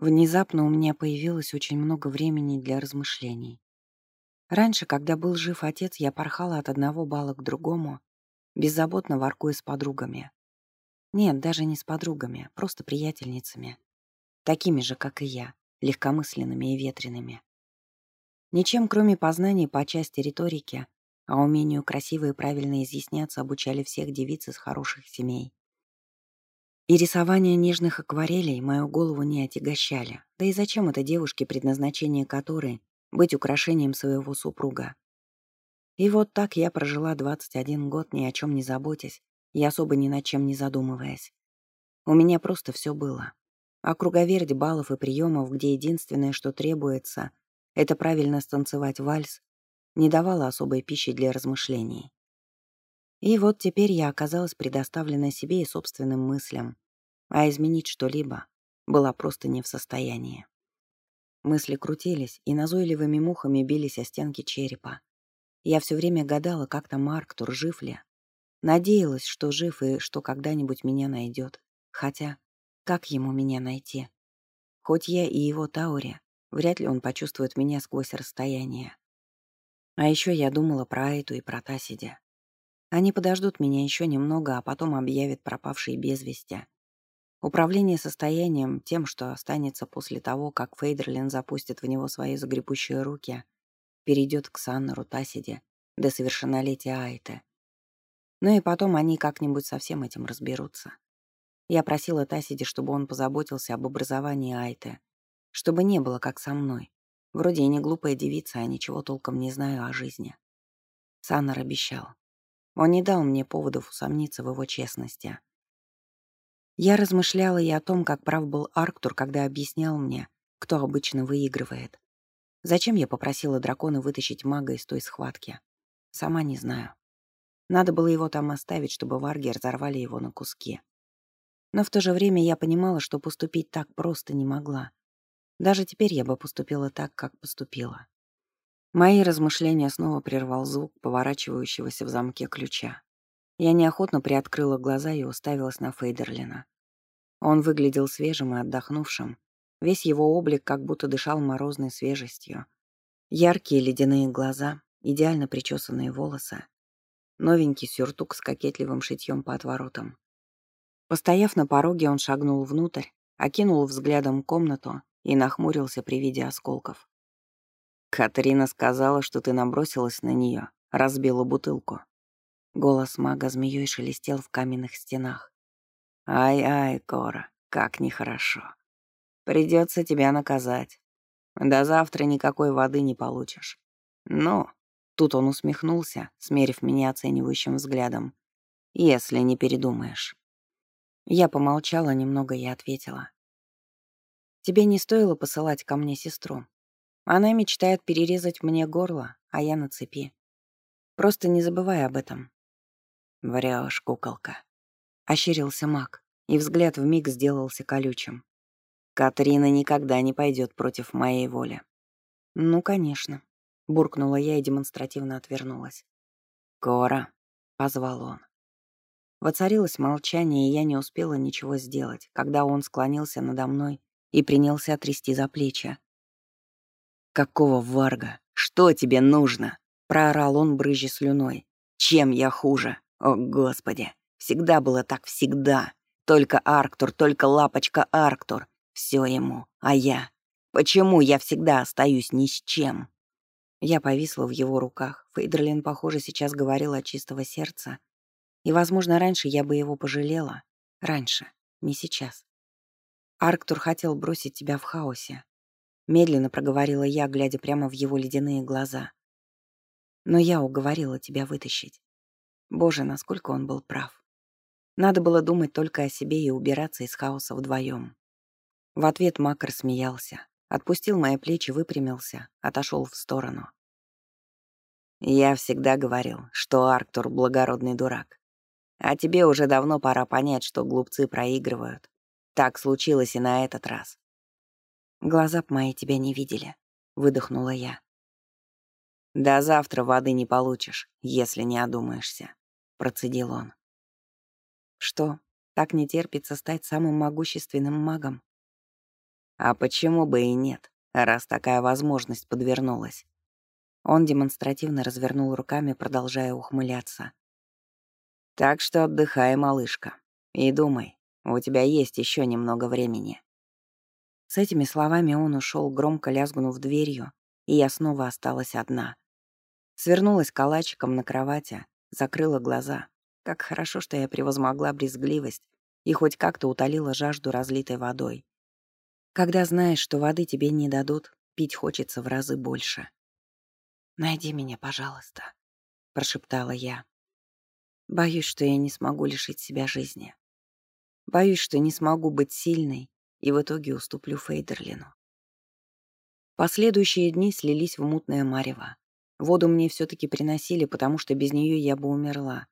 Внезапно у меня появилось очень много времени для размышлений. Раньше, когда был жив отец, я порхала от одного бала к другому, беззаботно воркуя с подругами. Нет, даже не с подругами, просто приятельницами. Такими же, как и я, легкомысленными и ветреными. Ничем, кроме познаний по части риторики, а умению красиво и правильно изъясняться обучали всех девиц из хороших семей. И рисование нежных акварелей мою голову не отягощали. Да и зачем это девушке, предназначение которой — быть украшением своего супруга? И вот так я прожила 21 год, ни о чем не заботясь и особо ни над чем не задумываясь. У меня просто все было. А круговерть баллов и приемов, где единственное, что требуется, это правильно станцевать вальс, не давала особой пищи для размышлений. И вот теперь я оказалась предоставлена себе и собственным мыслям, а изменить что-либо была просто не в состоянии. Мысли крутились и назойливыми мухами бились о стенки черепа. Я все время гадала, как там Арктур, жив ли. Надеялась, что жив и что когда-нибудь меня найдет. Хотя, как ему меня найти? Хоть я и его Таури, вряд ли он почувствует меня сквозь расстояние. А еще я думала про Айту и про Тасиди. Они подождут меня еще немного, а потом объявят пропавшие без вести. Управление состоянием, тем, что останется после того, как Фейдерлин запустит в него свои загребущие руки, перейдет к Саннеру Тасиде до совершеннолетия Айты. Ну и потом они как-нибудь со всем этим разберутся. Я просила Тасиди, чтобы он позаботился об образовании Айты, чтобы не было как со мной. Вроде и не глупая девица, а ничего толком не знаю о жизни. Саннер обещал. Он не дал мне поводов усомниться в его честности. Я размышляла и о том, как прав был Арктур, когда объяснял мне, кто обычно выигрывает. Зачем я попросила дракона вытащить мага из той схватки? Сама не знаю. Надо было его там оставить, чтобы варги разорвали его на куски. Но в то же время я понимала, что поступить так просто не могла. Даже теперь я бы поступила так, как поступила. Мои размышления снова прервал звук поворачивающегося в замке ключа. Я неохотно приоткрыла глаза и уставилась на Фейдерлина. Он выглядел свежим и отдохнувшим. Весь его облик как будто дышал морозной свежестью. Яркие ледяные глаза, идеально причесанные волосы, новенький сюртук с кокетливым шитьем по отворотам. Постояв на пороге, он шагнул внутрь, окинул взглядом комнату и нахмурился при виде осколков. «Катрина сказала, что ты набросилась на нее, разбила бутылку». Голос мага змеей шелестел в каменных стенах. «Ай-ай, Кора, как нехорошо. Придется тебя наказать. До завтра никакой воды не получишь. Но...» Тут он усмехнулся, смерив меня оценивающим взглядом. «Если не передумаешь». Я помолчала немного и ответила. «Тебе не стоило посылать ко мне сестру. Она мечтает перерезать мне горло, а я на цепи. Просто не забывай об этом. Врешь, куколка. Ощерился маг, и взгляд вмиг сделался колючим. Катрина никогда не пойдет против моей воли. Ну, конечно. Буркнула я и демонстративно отвернулась. «Кора», — позвал он. Воцарилось молчание, и я не успела ничего сделать, когда он склонился надо мной и принялся трясти за плечи. «Какого варга? Что тебе нужно?» — проорал он, брызжа слюной. «Чем я хуже? О, Господи! Всегда было так, всегда! Только Арктур, только лапочка Арктур. Все ему, а я? Почему я всегда остаюсь ни с чем?» Я повисла в его руках. Фейдерлин, похоже, сейчас говорил от чистого сердца. И, возможно, раньше я бы его пожалела. Раньше, не сейчас. Арктур хотел бросить тебя в хаосе. Медленно проговорила я, глядя прямо в его ледяные глаза. Но я уговорила тебя вытащить. Боже, насколько он был прав. Надо было думать только о себе и убираться из хаоса вдвоем. В ответ Макар смеялся, отпустил мои плечи, выпрямился, отошел в сторону. Я всегда говорил, что Арктур — благородный дурак. А тебе уже давно пора понять, что глупцы проигрывают. Так случилось и на этот раз. Глаза б мои тебя не видели, выдохнула я. До завтра воды не получишь, если не одумаешься, процедил он. Что, так не терпится стать самым могущественным магом? А почему бы и нет, раз такая возможность подвернулась? Он демонстративно развернул руками, продолжая ухмыляться. Так что отдыхай, малышка, и думай, у тебя есть еще немного времени. С этими словами он ушел, громко лязгнув дверью, и я снова осталась одна. Свернулась калачиком на кровати, закрыла глаза. Как хорошо, что я превозмогла брезгливость и хоть как-то утолила жажду разлитой водой. Когда знаешь, что воды тебе не дадут, пить хочется в разы больше. «Найди меня, пожалуйста», — прошептала я. Боюсь, что я не смогу лишить себя жизни. Боюсь, что не смогу быть сильной и в итоге уступлю Фейдерлину. Последующие дни слились в мутное марево. Воду мне все таки приносили, потому что без нее я бы умерла.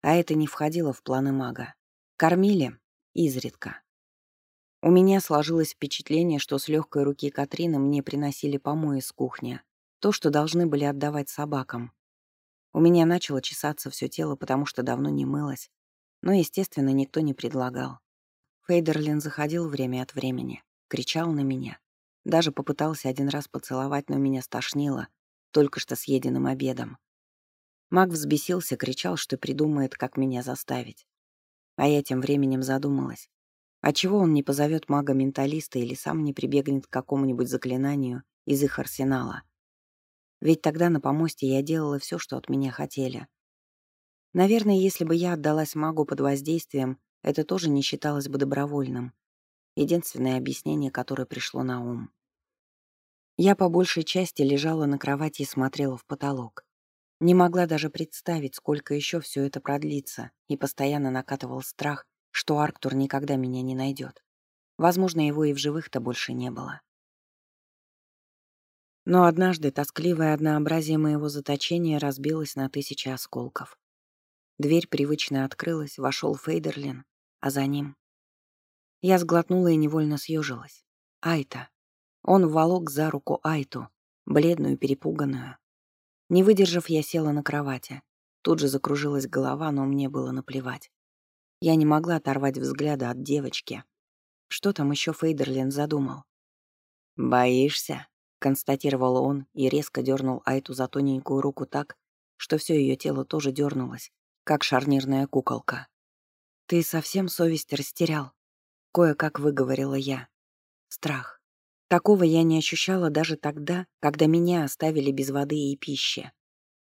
А это не входило в планы мага. Кормили изредка. У меня сложилось впечатление, что с легкой руки Катрины мне приносили помои с кухни, то, что должны были отдавать собакам. У меня начало чесаться все тело, потому что давно не мылась. Но, естественно, никто не предлагал. Фейдерлин заходил время от времени, кричал на меня. Даже попытался один раз поцеловать, но меня стошнило, только что съеденным обедом. Маг взбесился, кричал, что придумает, как меня заставить. А я тем временем задумалась. А чего он не позовет мага-менталиста или сам не прибегнет к какому-нибудь заклинанию из их арсенала? Ведь тогда на помосте я делала все, что от меня хотели. Наверное, если бы я отдалась магу под воздействием, это тоже не считалось бы добровольным. Единственное объяснение, которое пришло на ум. Я по большей части лежала на кровати и смотрела в потолок. Не могла даже представить, сколько еще все это продлится, и постоянно накатывал страх, что Арктур никогда меня не найдет. Возможно, его и в живых-то больше не было. Но однажды тоскливое однообразие моего заточения разбилось на тысячи осколков. Дверь привычно открылась, вошел Фейдерлин, а за ним... Я сглотнула и невольно съежилась. Айта. Он волок за руку Айту, бледную, перепуганную. Не выдержав, я села на кровати. Тут же закружилась голова, но мне было наплевать. Я не могла оторвать взгляда от девочки. Что там еще Фейдерлин задумал? «Боишься?» констатировал он и резко дернул Айту за тоненькую руку так, что все ее тело тоже дернулось, как шарнирная куколка. «Ты совсем совесть растерял?» — кое-как выговорила я. Страх. Такого я не ощущала даже тогда, когда меня оставили без воды и пищи.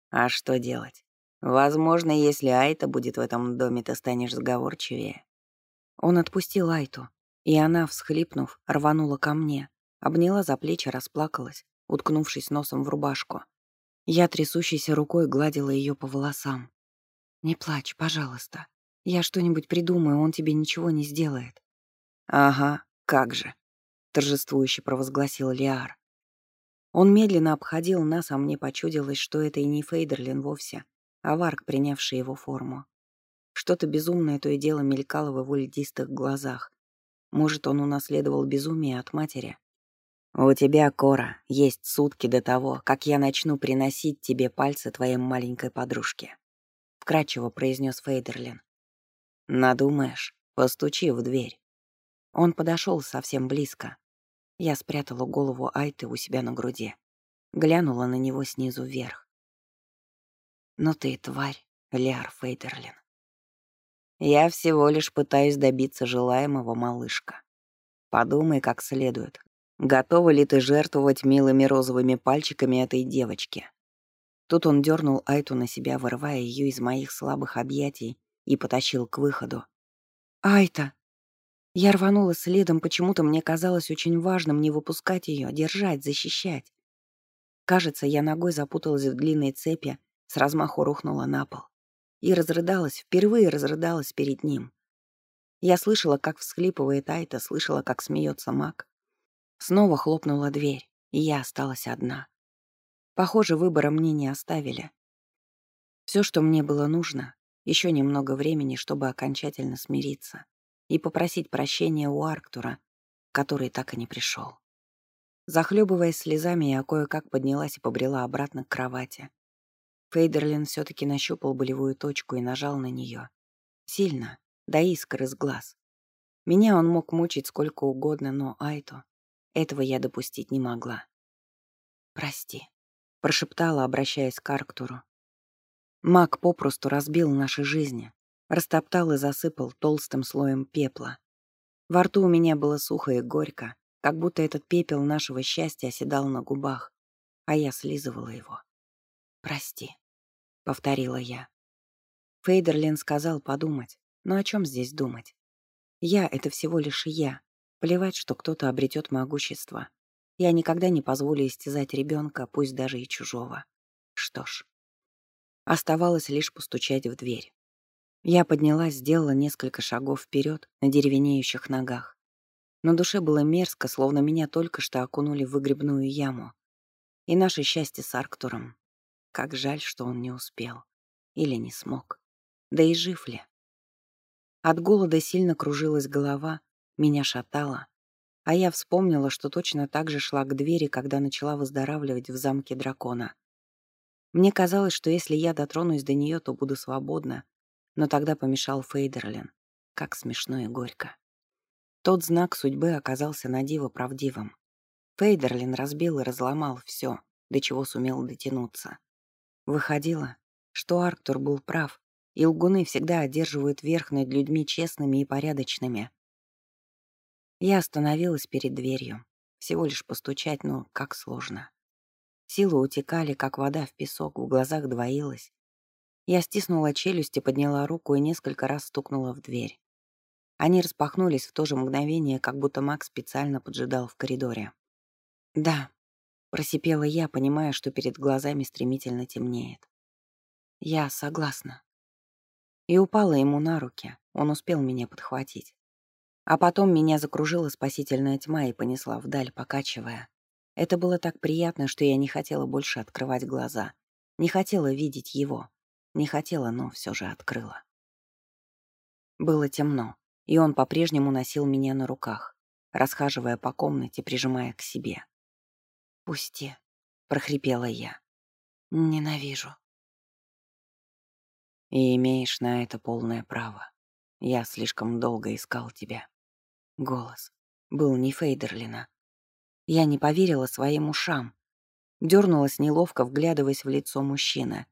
А что делать? Возможно, если Айта будет в этом доме, ты станешь сговорчивее. Он отпустил Айту, и она, всхлипнув, рванула ко мне, Обняла за плечи, расплакалась, уткнувшись носом в рубашку. Я трясущейся рукой гладила ее по волосам. «Не плачь, пожалуйста. Я что-нибудь придумаю, он тебе ничего не сделает». «Ага, как же», — торжествующе провозгласил Лиар. Он медленно обходил нас, а мне почудилось, что это и не Фейдерлин вовсе, а Варк, принявший его форму. Что-то безумное то и дело мелькало в его льдистых глазах. Может, он унаследовал безумие от матери? «У тебя, Кора, есть сутки до того, как я начну приносить тебе пальцы твоей маленькой подружке», — вкратчиво произнес Фейдерлин. «Надумаешь, постучи в дверь». Он подошел совсем близко. Я спрятала голову Айты у себя на груди, глянула на него снизу вверх. «Ну ты тварь, Ляр Фейдерлин. Я всего лишь пытаюсь добиться желаемого, малышка. Подумай как следует, Готова ли ты жертвовать милыми розовыми пальчиками этой девочки? Тут он дернул Айту на себя, вырывая ее из моих слабых объятий, и потащил к выходу. «Айта!» Я рванула следом, почему-то мне казалось очень важным не выпускать ее, держать, защищать. Кажется, я ногой запуталась в длинной цепи, с размаху рухнула на пол. И разрыдалась, впервые разрыдалась перед ним. Я слышала, как всхлипывает Айта, слышала, как смеется маг. Снова хлопнула дверь, и я осталась одна. Похоже, выбора мне не оставили. Все, что мне было нужно, еще немного времени, чтобы окончательно смириться и попросить прощения у Арктура, который так и не пришел. Захлебываясь слезами, я кое-как поднялась и побрела обратно к кровати. Фейдерлин все-таки нащупал болевую точку и нажал на нее. Сильно, до искр из глаз. Меня он мог мучить сколько угодно, но Айто Этого я допустить не могла. «Прости», — прошептала, обращаясь к Арктуру. Маг попросту разбил наши жизни, растоптал и засыпал толстым слоем пепла. Во рту у меня было сухо и горько, как будто этот пепел нашего счастья оседал на губах, а я слизывала его. «Прости», — повторила я. Фейдерлин сказал подумать, но о чем здесь думать? Я — это всего лишь я. Плевать, что кто-то обретет могущество. Я никогда не позволю истязать ребенка, пусть даже и чужого. Что ж. Оставалось лишь постучать в дверь. Я поднялась, сделала несколько шагов вперед на деревенеющих ногах. На душе было мерзко, словно меня только что окунули в выгребную яму. И наше счастье с Арктуром. Как жаль, что он не успел. Или не смог. Да и жив ли? От голода сильно кружилась голова, меня шатало. А я вспомнила, что точно так же шла к двери, когда начала выздоравливать в замке дракона. Мне казалось, что если я дотронусь до нее, то буду свободна, но тогда помешал Фейдерлин. Как смешно и горько. Тот знак судьбы оказался на диво правдивым. Фейдерлин разбил и разломал все, до чего сумел дотянуться. Выходило, что Арктур был прав, и лгуны всегда одерживают верх над людьми честными и порядочными. Я остановилась перед дверью. Всего лишь постучать, но как сложно. Силы утекали, как вода в песок, в глазах двоилось. Я стиснула челюсть и подняла руку и несколько раз стукнула в дверь. Они распахнулись в то же мгновение, как будто Макс специально поджидал в коридоре. «Да», — просипела я, понимая, что перед глазами стремительно темнеет. «Я согласна». И упала ему на руки, он успел меня подхватить. А потом меня закружила спасительная тьма и понесла вдаль, покачивая. Это было так приятно, что я не хотела больше открывать глаза. Не хотела видеть его. Не хотела, но все же открыла. Было темно, и он по-прежнему носил меня на руках, расхаживая по комнате, прижимая к себе. «Пусти», — прохрипела я. «Ненавижу». «И имеешь на это полное право. Я слишком долго искал тебя». Голос был не Фейдерлина. Я не поверила своим ушам. Дернулась неловко, вглядываясь в лицо мужчины.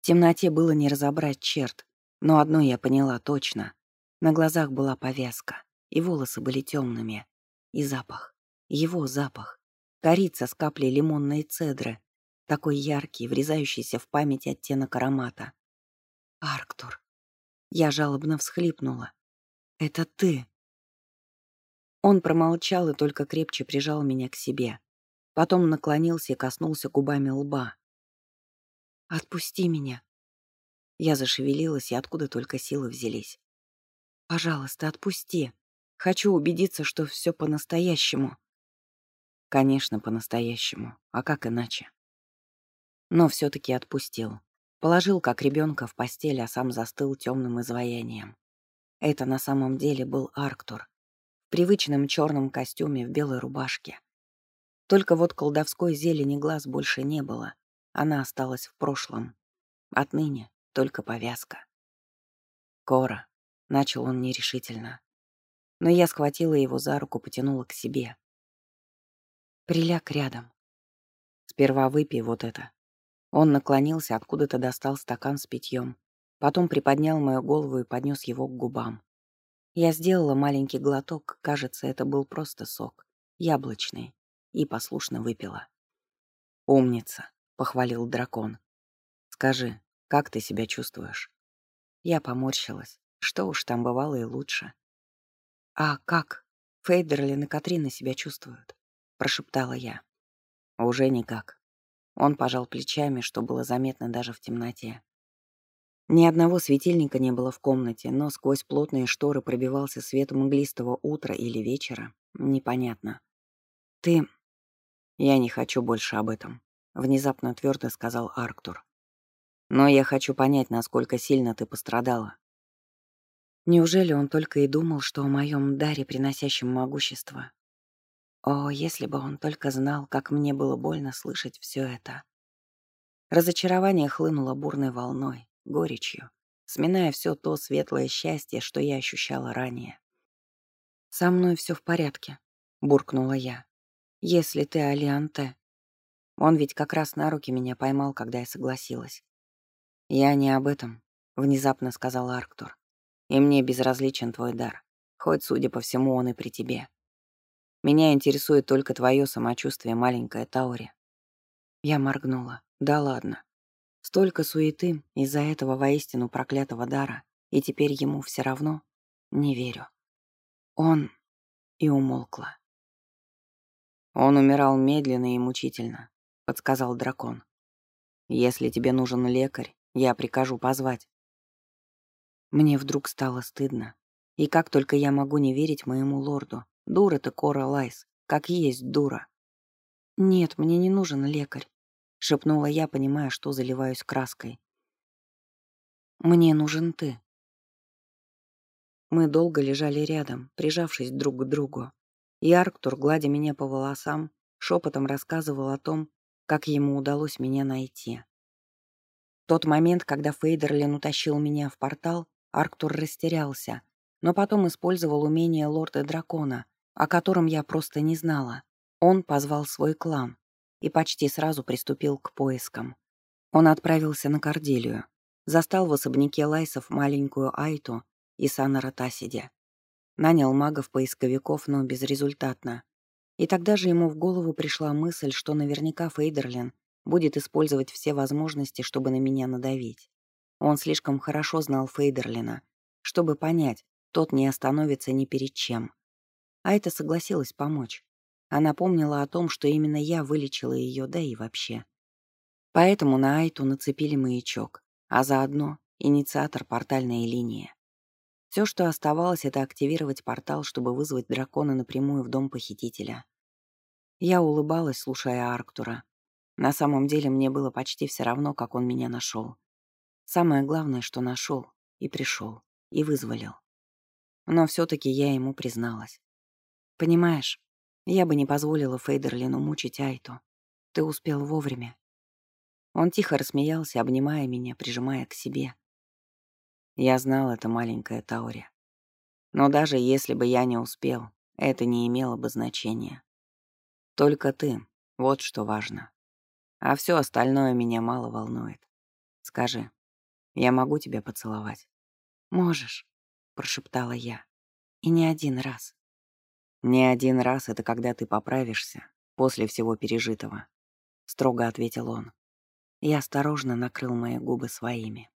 В темноте было не разобрать черт, но одно я поняла точно. На глазах была повязка, и волосы были темными. И запах. Его запах. Корица с каплей лимонной цедры. Такой яркий, врезающийся в память оттенок аромата. «Арктур». Я жалобно всхлипнула. «Это ты». Он промолчал и только крепче прижал меня к себе. Потом наклонился и коснулся губами лба. «Отпусти меня». Я зашевелилась, и откуда только силы взялись. «Пожалуйста, отпусти. Хочу убедиться, что все по-настоящему». Конечно, по-настоящему. А как иначе? Но все-таки отпустил. Положил, как ребенка, в постель, а сам застыл темным изваянием. Это на самом деле был Арктур. Привычном черном костюме, в белой рубашке. Только вот колдовской зелени глаз больше не было. Она осталась в прошлом. Отныне только повязка. «Кора», — начал он нерешительно. Но я схватила его за руку, потянула к себе. «Приляг рядом. Сперва выпей вот это». Он наклонился, откуда-то достал стакан с питьем. Потом приподнял мою голову и поднес его к губам. Я сделала маленький глоток, кажется, это был просто сок, яблочный, и послушно выпила. «Умница», похвалил дракон. «Скажи, как ты себя чувствуешь?» Я поморщилась. Что уж там бывало и лучше. «А как? Фейдерлин и Катрина себя чувствуют?» Прошептала я. «Уже никак». Он пожал плечами, что было заметно даже в темноте. Ни одного светильника не было в комнате, но сквозь плотные шторы пробивался свет мглистого утра или вечера. Непонятно. «Ты...» «Я не хочу больше об этом», — внезапно твердо сказал Арктур. «Но я хочу понять, насколько сильно ты пострадала». Неужели он только и думал, что о моем даре, приносящем могущество? О, если бы он только знал, как мне было больно слышать все это. Разочарование хлынуло бурной волной, горечью, сминая все то светлое счастье, что я ощущала ранее. «Со мной все в порядке», — буркнула я. Если ты Алианте. Он ведь как раз на руки меня поймал, когда я согласилась. Я не об этом, внезапно сказал Арктур. И мне безразличен твой дар, хоть, судя по всему, он и при тебе. Меня интересует только твое самочувствие, маленькая Таури. Я моргнула. Да ладно. Столько суеты из-за этого воистину проклятого дара, и теперь ему все равно? Не верю. Он... И умолкла. Он умирал медленно и мучительно, подсказал дракон. Если тебе нужен лекарь, я прикажу позвать. Мне вдруг стало стыдно. И как только я могу не верить моему лорду. Дура ты, Кора Лайс, как есть дура. Нет, мне не нужен лекарь, шепнула я, понимая, что заливаюсь краской. Мне нужен ты. Мы долго лежали рядом, прижавшись друг к другу. И Арктур, гладя меня по волосам, шепотом рассказывал о том, как ему удалось меня найти. тот момент, когда Фейдерлин утащил меня в портал, Арктур растерялся, но потом использовал умение лорда-дракона, о котором я просто не знала. Он позвал свой клан и почти сразу приступил к поискам. Он отправился на Корделию, застал в особняке Лайсов маленькую Айту и Санара Тасиди. Нанял магов-поисковиков, но безрезультатно. И тогда же ему в голову пришла мысль, что наверняка Фейдерлин будет использовать все возможности, чтобы на меня надавить. Он слишком хорошо знал Фейдерлина, чтобы понять, тот не остановится ни перед чем. Айта согласилась помочь. Она помнила о том, что именно я вылечила ее, да и вообще. Поэтому на Айту нацепили маячок, а заодно инициатор портальной линии. Все, что оставалось, это активировать портал, чтобы вызвать дракона напрямую в дом похитителя. Я улыбалась, слушая Арктура. На самом деле мне было почти все равно, как он меня нашел. Самое главное, что нашел и пришел, и вызволил. Но все-таки я ему призналась. Понимаешь, я бы не позволила Фейдерлину мучить Айту. Ты успел вовремя. Он тихо рассмеялся, обнимая меня, прижимая к себе. Я знал это маленькая Таури. Но даже если бы я не успел, это не имело бы значения. Только ты, вот что важно. А все остальное меня мало волнует. Скажи, я могу тебя поцеловать?» «Можешь», — прошептала я. «И не один раз». «Не один раз — это когда ты поправишься после всего пережитого», — строго ответил он. Я осторожно накрыл мои губы своими.